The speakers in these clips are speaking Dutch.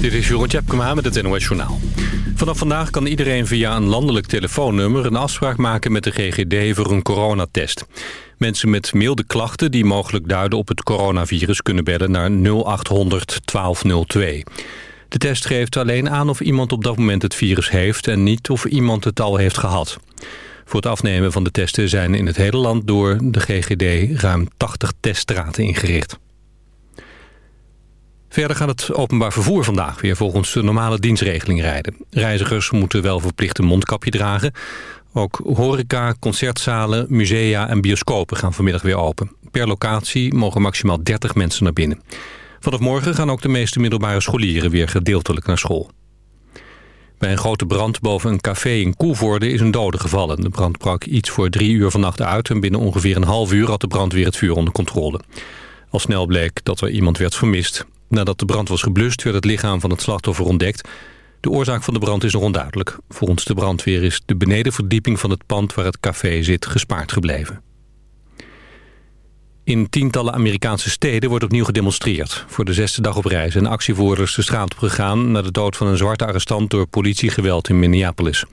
Dit is Jeroen Tjepkema met het NOS Journaal. Vanaf vandaag kan iedereen via een landelijk telefoonnummer... een afspraak maken met de GGD voor een coronatest. Mensen met milde klachten die mogelijk duiden op het coronavirus... kunnen bellen naar 0800 1202. De test geeft alleen aan of iemand op dat moment het virus heeft... en niet of iemand het al heeft gehad. Voor het afnemen van de testen zijn in het hele land door de GGD... ruim 80 teststraten ingericht. Verder gaat het openbaar vervoer vandaag weer volgens de normale dienstregeling rijden. Reizigers moeten wel verplicht een mondkapje dragen. Ook horeca, concertzalen, musea en bioscopen gaan vanmiddag weer open. Per locatie mogen maximaal 30 mensen naar binnen. Vanaf morgen gaan ook de meeste middelbare scholieren weer gedeeltelijk naar school. Bij een grote brand boven een café in Koevoorde is een dode gevallen. De brand brak iets voor drie uur vannacht uit... en binnen ongeveer een half uur had de brandweer het vuur onder controle. Al snel bleek dat er iemand werd vermist. Nadat de brand was geblust werd het lichaam van het slachtoffer ontdekt. De oorzaak van de brand is nog onduidelijk. Volgens de brandweer is de benedenverdieping van het pand waar het café zit gespaard gebleven. In tientallen Amerikaanse steden wordt opnieuw gedemonstreerd. Voor de zesde dag op reis zijn actievoerders de straat op gegaan... na de dood van een zwarte arrestant door politiegeweld in Minneapolis.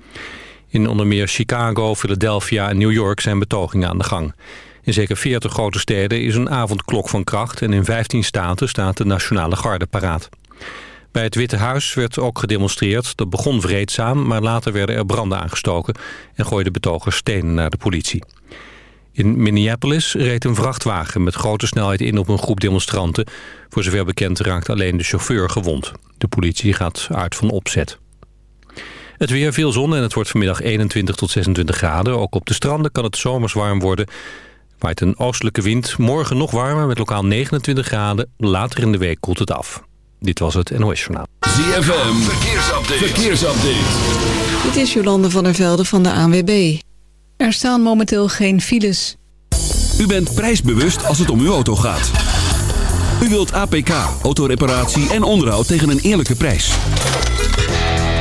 In onder meer Chicago, Philadelphia en New York zijn betogingen aan de gang. In zeker 40 grote steden is een avondklok van kracht... en in 15 staten staat de Nationale Garde paraat. Bij het Witte Huis werd ook gedemonstreerd. Dat begon vreedzaam, maar later werden er branden aangestoken... en gooiden betogers stenen naar de politie. In Minneapolis reed een vrachtwagen met grote snelheid in op een groep demonstranten. Voor zover bekend raakt alleen de chauffeur gewond. De politie gaat uit van opzet. Het weer veel zon en het wordt vanmiddag 21 tot 26 graden. Ook op de stranden kan het zomers warm worden. Waait een oostelijke wind. Morgen nog warmer met lokaal 29 graden. Later in de week koelt het af. Dit was het NOS Journaal. ZFM, verkeersupdate. verkeersupdate. Dit is Jolande van der Velde van de ANWB. Er staan momenteel geen files. U bent prijsbewust als het om uw auto gaat. U wilt APK, autoreparatie en onderhoud tegen een eerlijke prijs.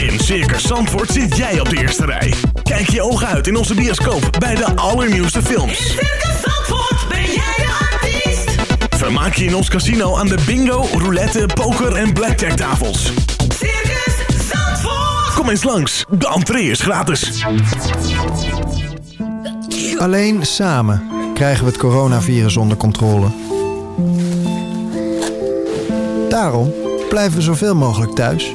In Circus Zandvoort zit jij op de eerste rij. Kijk je ogen uit in onze bioscoop bij de allernieuwste films. In Circus Zandvoort ben jij de artiest. Vermaak je in ons casino aan de bingo, roulette, poker en blackjack tafels. Circus Zandvoort. Kom eens langs, de entree is gratis. Alleen samen krijgen we het coronavirus onder controle. Daarom blijven we zoveel mogelijk thuis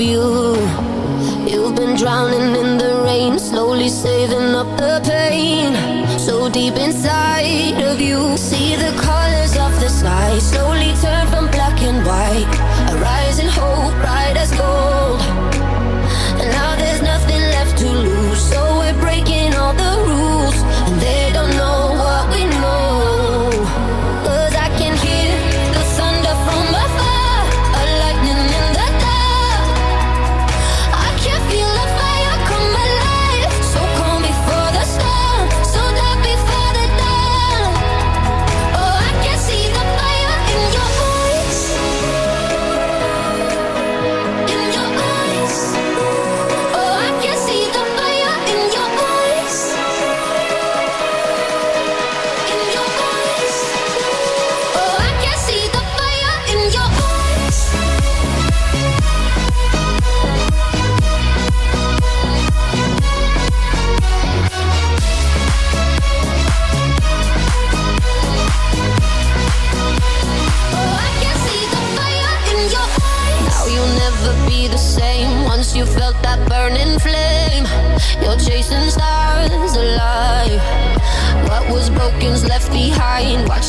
You. You've been drowning in the rain, slowly saving up the pain. So deep inside of you, see the colors of the sky slowly turn from black and white.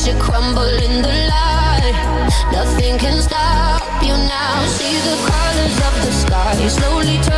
should crumble in the light. Nothing can stop you now. See the colors of the sky slowly. Turn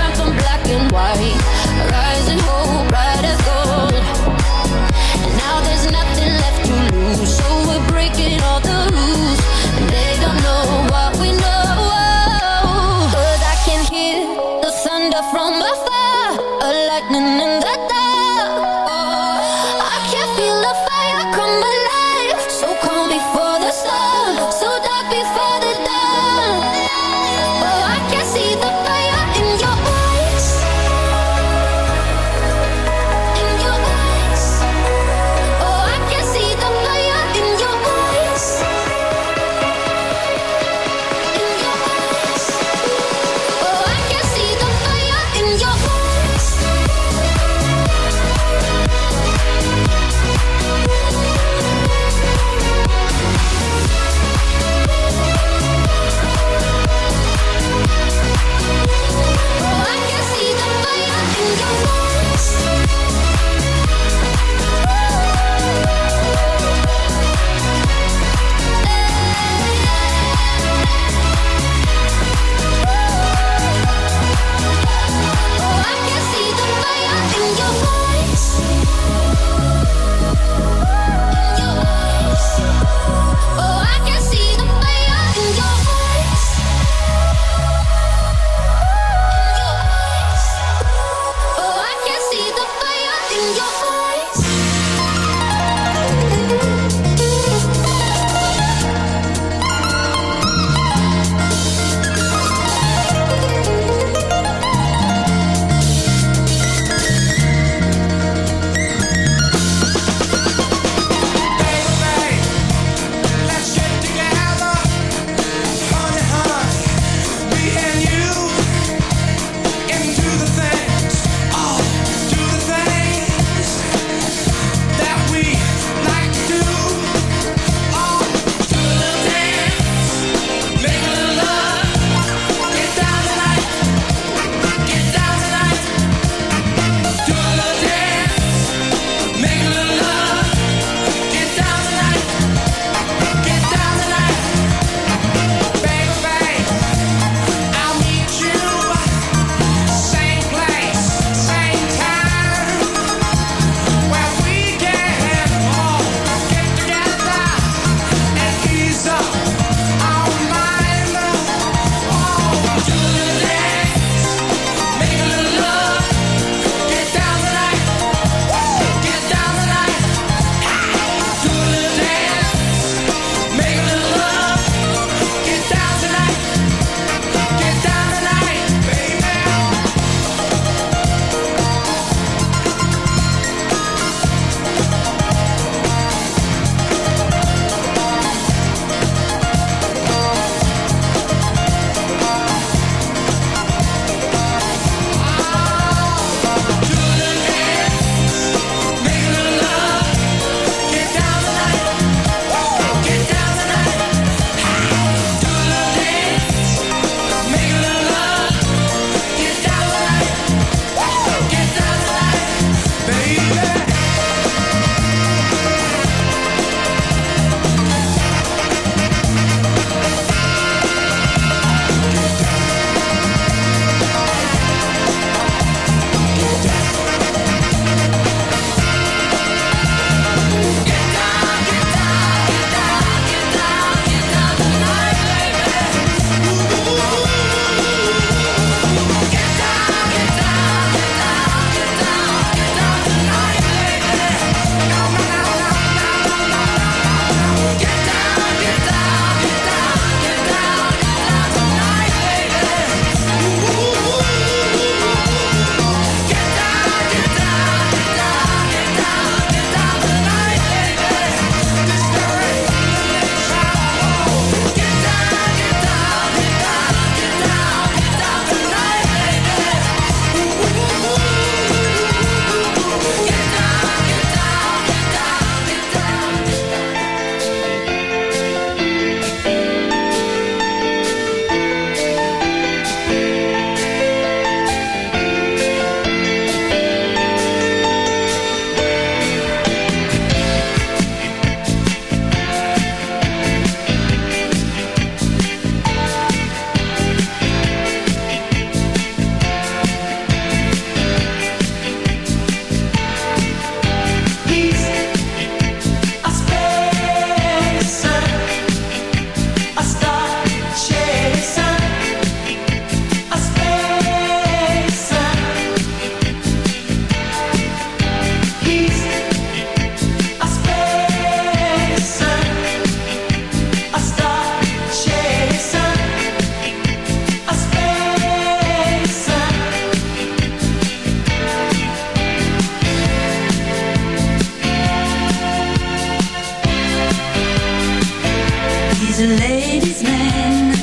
A ladies' man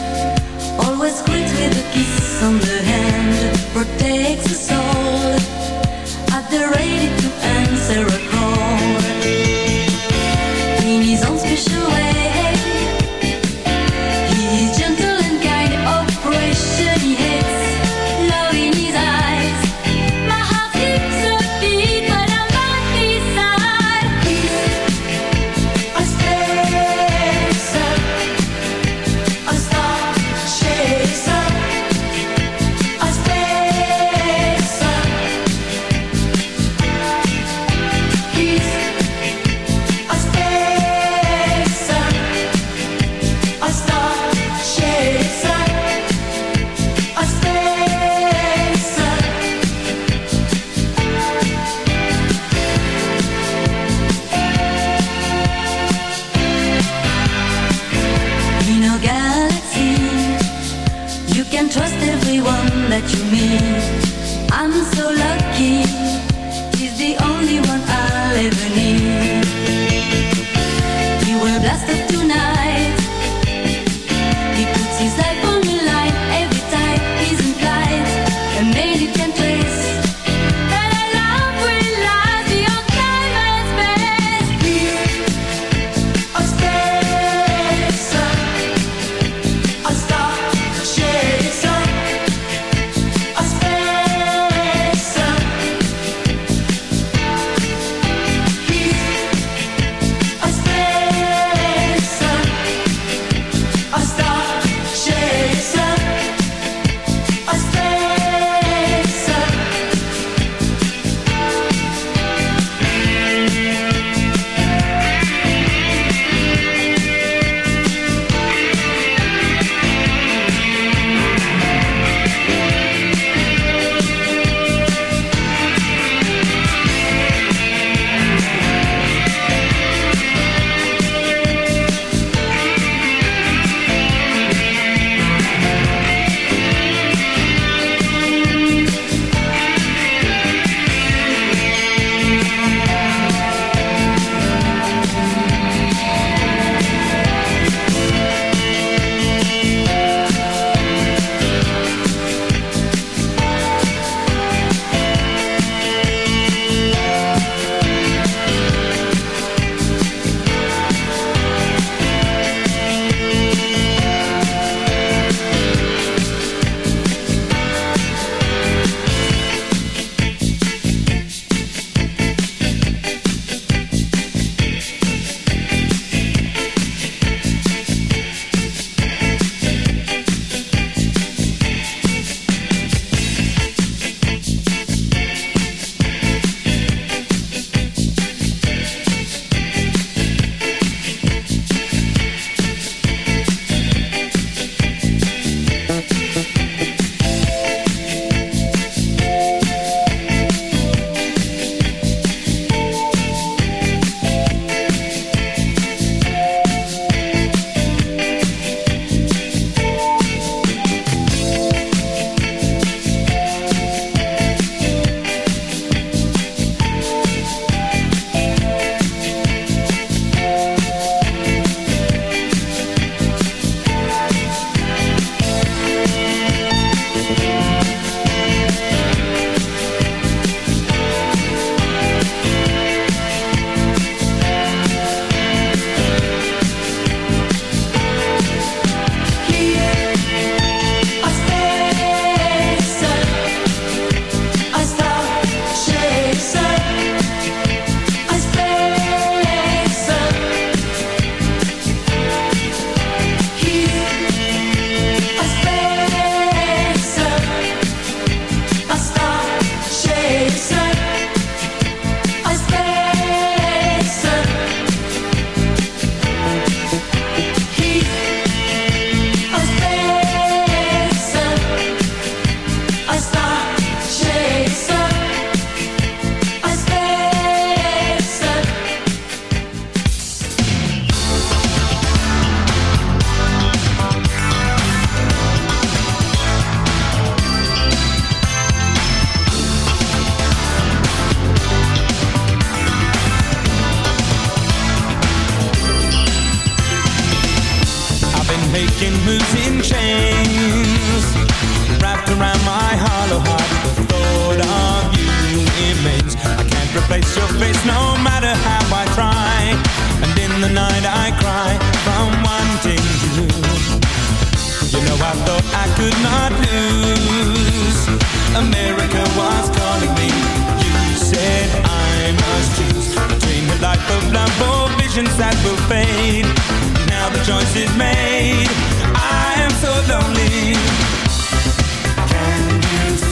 always greets with a kiss on the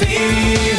feel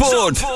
Zandvoort.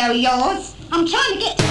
yo-yos. I'm trying to get...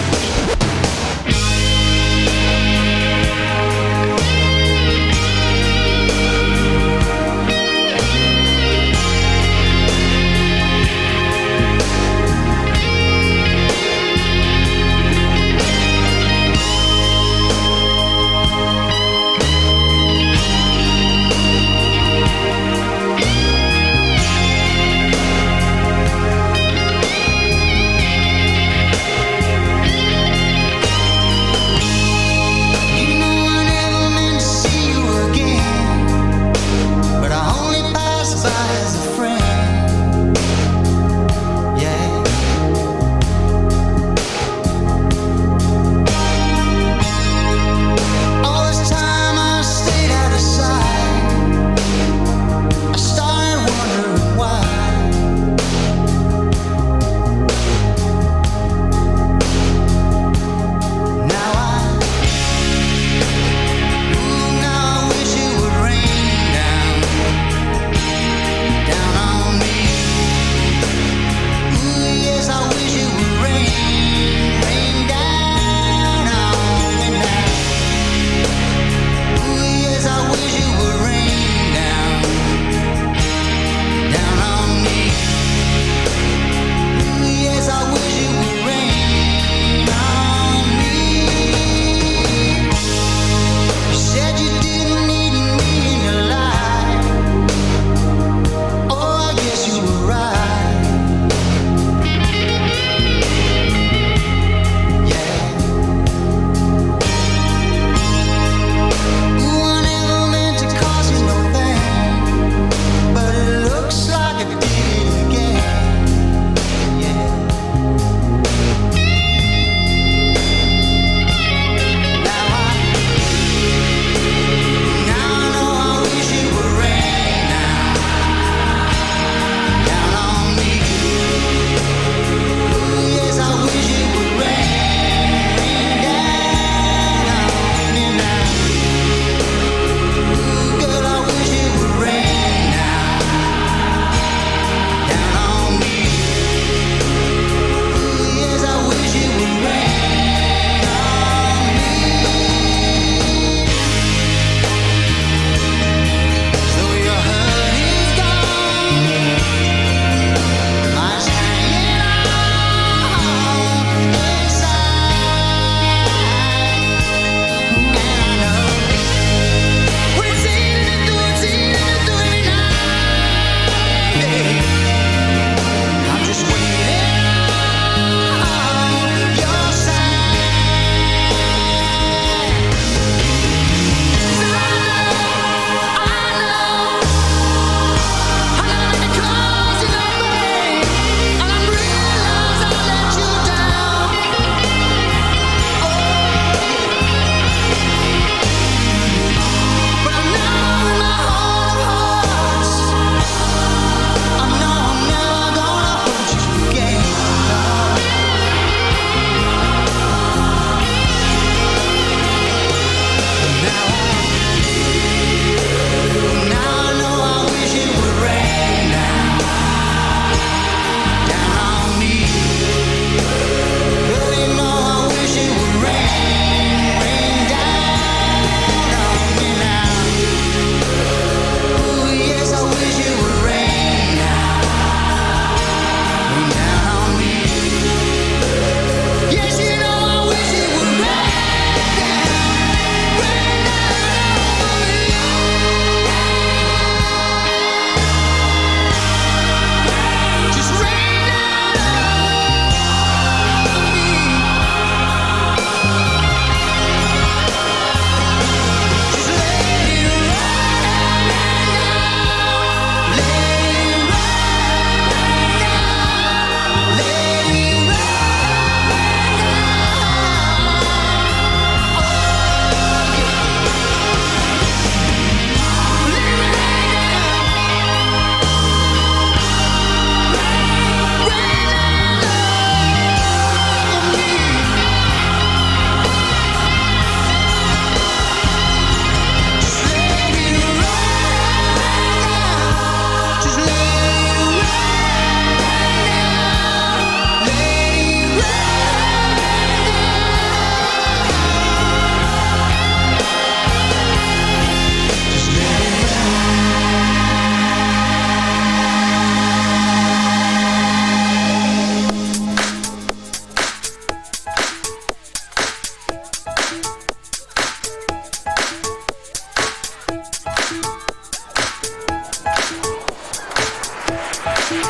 Thank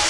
you.